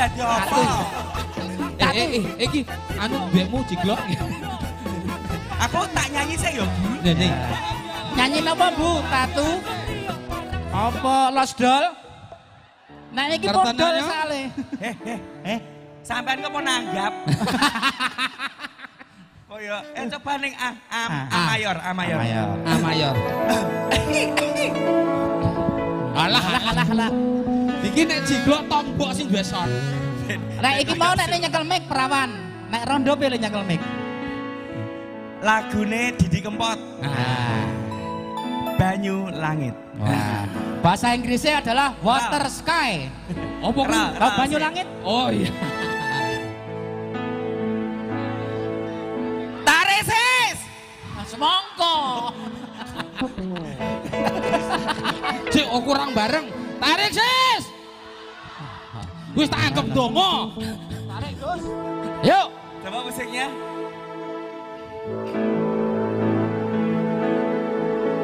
Dadi apa? Satu. Eh, eh, eh, iki anu mbekmu jiglok. Aku tak nyanyi sih yo. Nih, nih. Nyanyi apa Bu? Tatu? Apa Los Doll? Nah iki podol sale. Eh, eh, eh. Sampean kok mau nanggap? Oh iya, eh coba ning A, A, A, A. mayor, A mayor. A mayor. Alah, Alah alah alah. iki nek jiglok tombok sing duwe son. Nek iki mau nek nyekel mic perawan. Nek rondo pilih nyekel mic. Lagune Didi Kempot, Nah. Banyu Langit. Nah. Bahasa Inggrisnya adalah water sky. Tahu ra, banyu sih. langit? Oh iya. Tarik sis! Nah, Semongko. Cik, oh kurang bareng. Tarik, sis. Wis tak anggap dongo. Tarik, Gus. Yuk. Coba musiknya.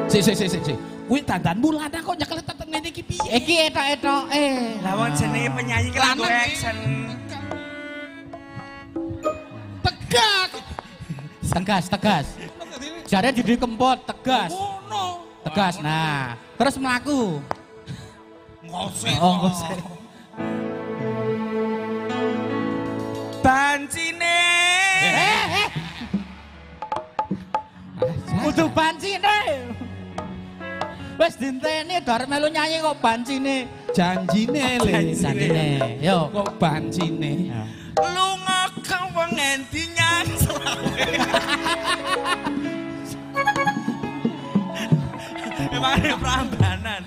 Si, si, si, si, si. Kuwi dandanmu lanang kok nyekel tetep ngene iki piye? Iki etok-etok eh. Lawan jenenge penyanyi Lanang, action. Tegak. Tegas, tegas. Jare jadi kempot, tegas. Ngono. Tegas. Nah, terus melaku. Ngosek. Oh, ngosek. Bancine. Eh, eh. Kudu bancine. Wes dinteni dar melu nyanyi kok bancine. Janjine le. Janjine. Yo. Kok bancine. Lunga kang wengendi Emang ada perambanan.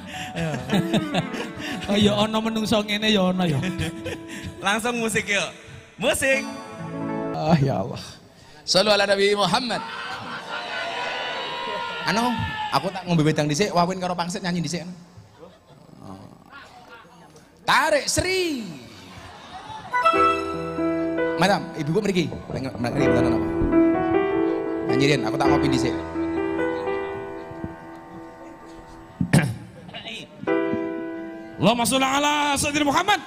Oh ya ana menungso ngene ya ana ya. Langsung musik yuk. Musik. Ah ya Allah. Sallu ala Nabi Muhammad. Anu, aku tak ngombe wedang dhisik, wawin karo pangsit nyanyi dhisik. anu. Tarik Sri. Madam, ibu mriki. Mriki betul apa? Nyanyi Rin, aku tak ngopi dhisik. Allahumma sholli ala sayyidina Muhammad.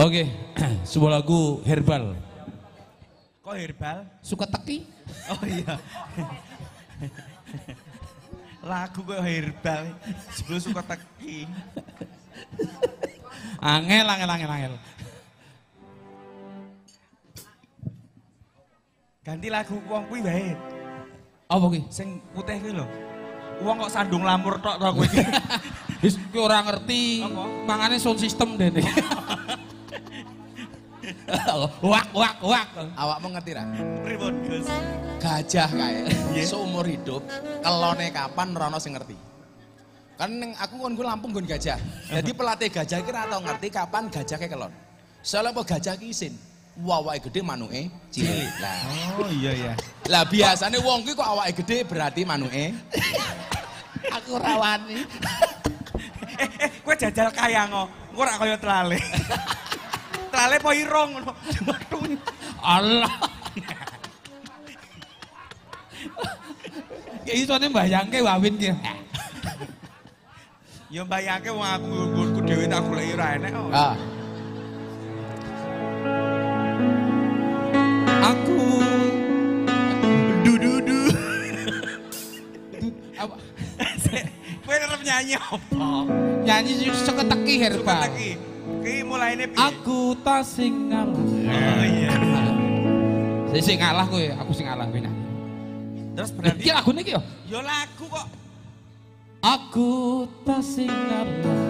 Oke, sebuah lagu herbal. Kok herbal? Suka teki. Oh iya. Lagu kok herbal. Sebelum suka teki. Angel, angel, angel, angel. Ganti lagu wong kuwi wae. Apa ki? Sing putih kuwi lho. Wong kok sandung lamur tok kowe iki. Wis ki ora ngerti. Apa? Mangane sound system dene. wak, wak, wak. Awakmu ngerti ra? Pripun, Gus? Gajah kae Iya. seumur hidup kelone kapan ora ono sing ngerti. Kan ning aku kon gue Lampung gon gajah. Jadi pelatih gajah ki ora tau ngerti kapan gajah ke kelon. Soalnya apa gajah ki isin. Gede manuke cilik. Lah, Oh iya ya. Lah biasanya wong ki kok awake gede berarti manuke Aku rawani. Eh, eh, kowe jajal kayango. Engko ora kaya telale. telale po irung ngono. Allah. Ya isone mbayangke wawin ki. Ya mbayangke wong aku ngulku dhewe tak goleki ora enek kok. Ah, nyanyi apa? Nyanyi suka teki Suka herbal. teki. Ki mulaine piye? Aku tak sing ngalah. Oh iya. Saya sing ngalah kowe, aku sing ngalah kowe nyanyi. Terus Iki berarti lagune iki yo. yo lagu kok. Aku tak sing ngalah.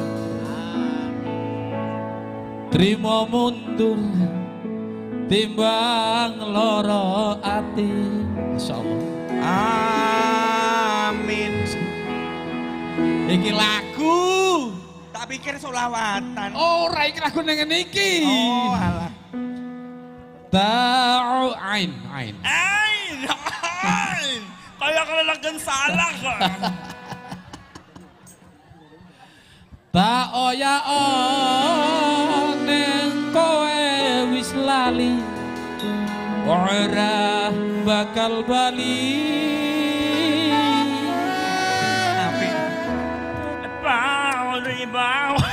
Terima mundur timbang loro ati. Insyaallah. Amin. Iki lagu. Tak pikir solawatan. Ora iki lagu ning ngene iki. Oh, alah. Ta'u ain, ain. Ain, ain. Kayak kalau lagi salah kok. Tak oya neng kowe wis lali Ora bakal bali wibawa.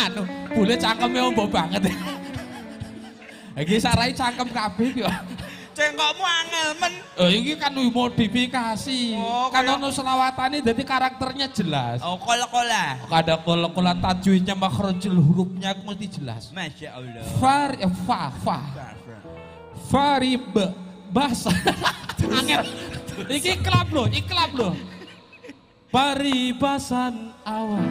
anu bule cangkeme ombo banget iki sarai cangkem kabeh kok. Cengkokmu angel men. Oh iki kan modifikasi. Oh, kan ono selawatane jadi karakternya jelas. Oh, kola-kola. Kadang kalau tajwidnya makhrajul hurufnya mesti jelas. Masya Allah. Far eh, fa fa farib bahasa angel. Iki klub loh, iki klub loh. Paribasan awan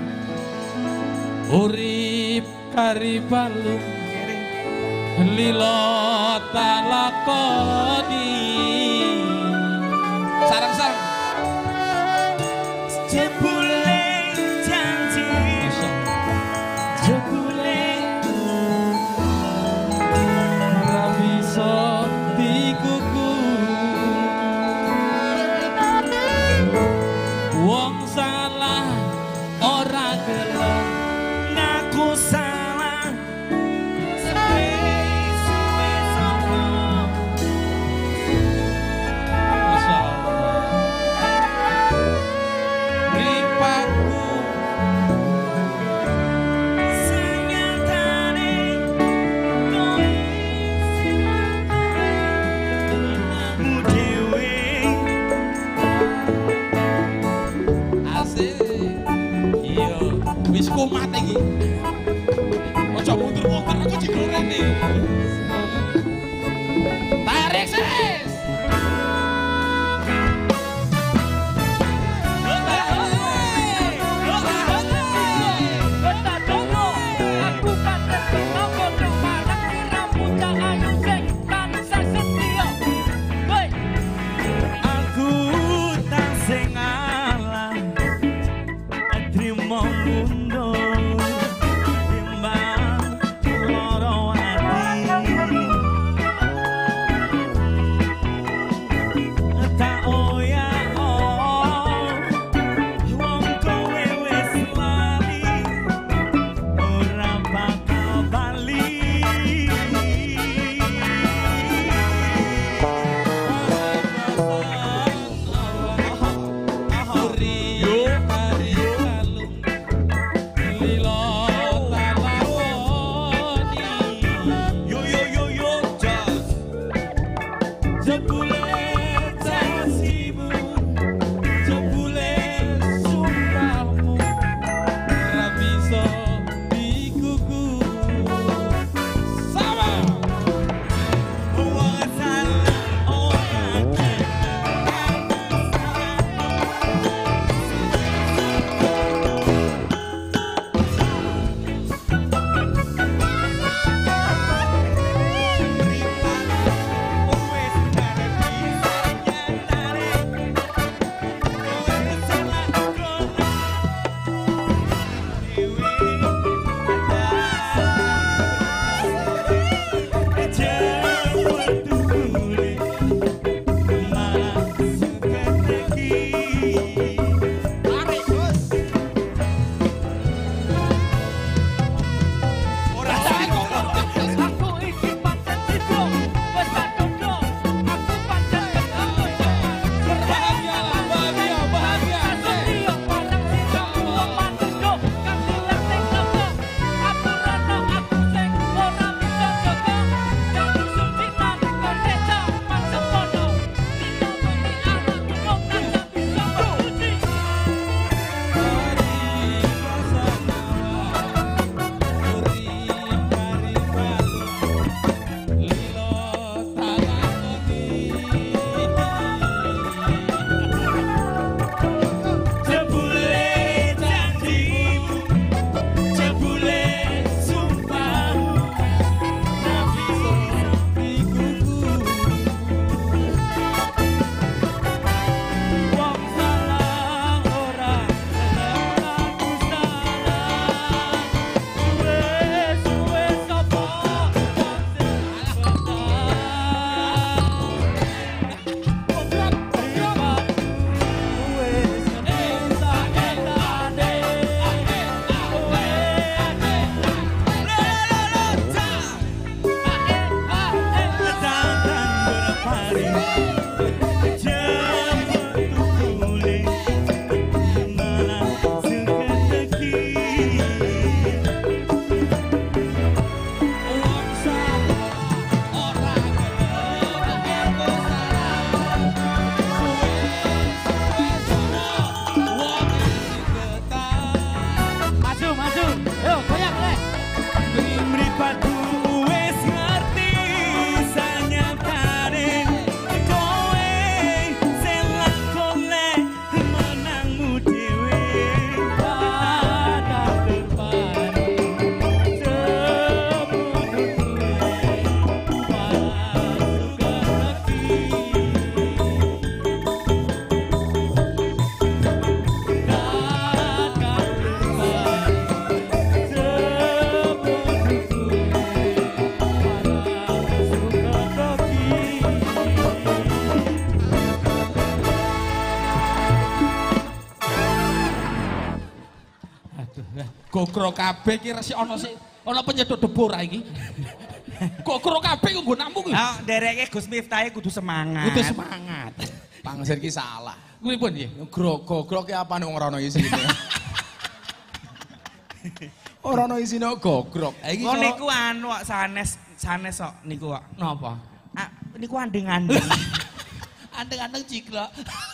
Urip karibalung Lilo talakoni. Sarang-sarang. Jebule kumat iki Gogro kabeh ki resik ana sik ana penyedot debu ra iki. Gogro kabeh kok nggo nampung. Nah, dereke Gus Miftah kudu semangat. Kudu semangat. Pangsir ki salah. Kuwi pun nggih. Grog-grog ki apa nek ora ono isine. Ora ono isine gogrok. Ha iki so- niku anu kok sanes sanes kok niku kok. napa? Ah, niku andeng-andeng. Andeng-andeng ciklok.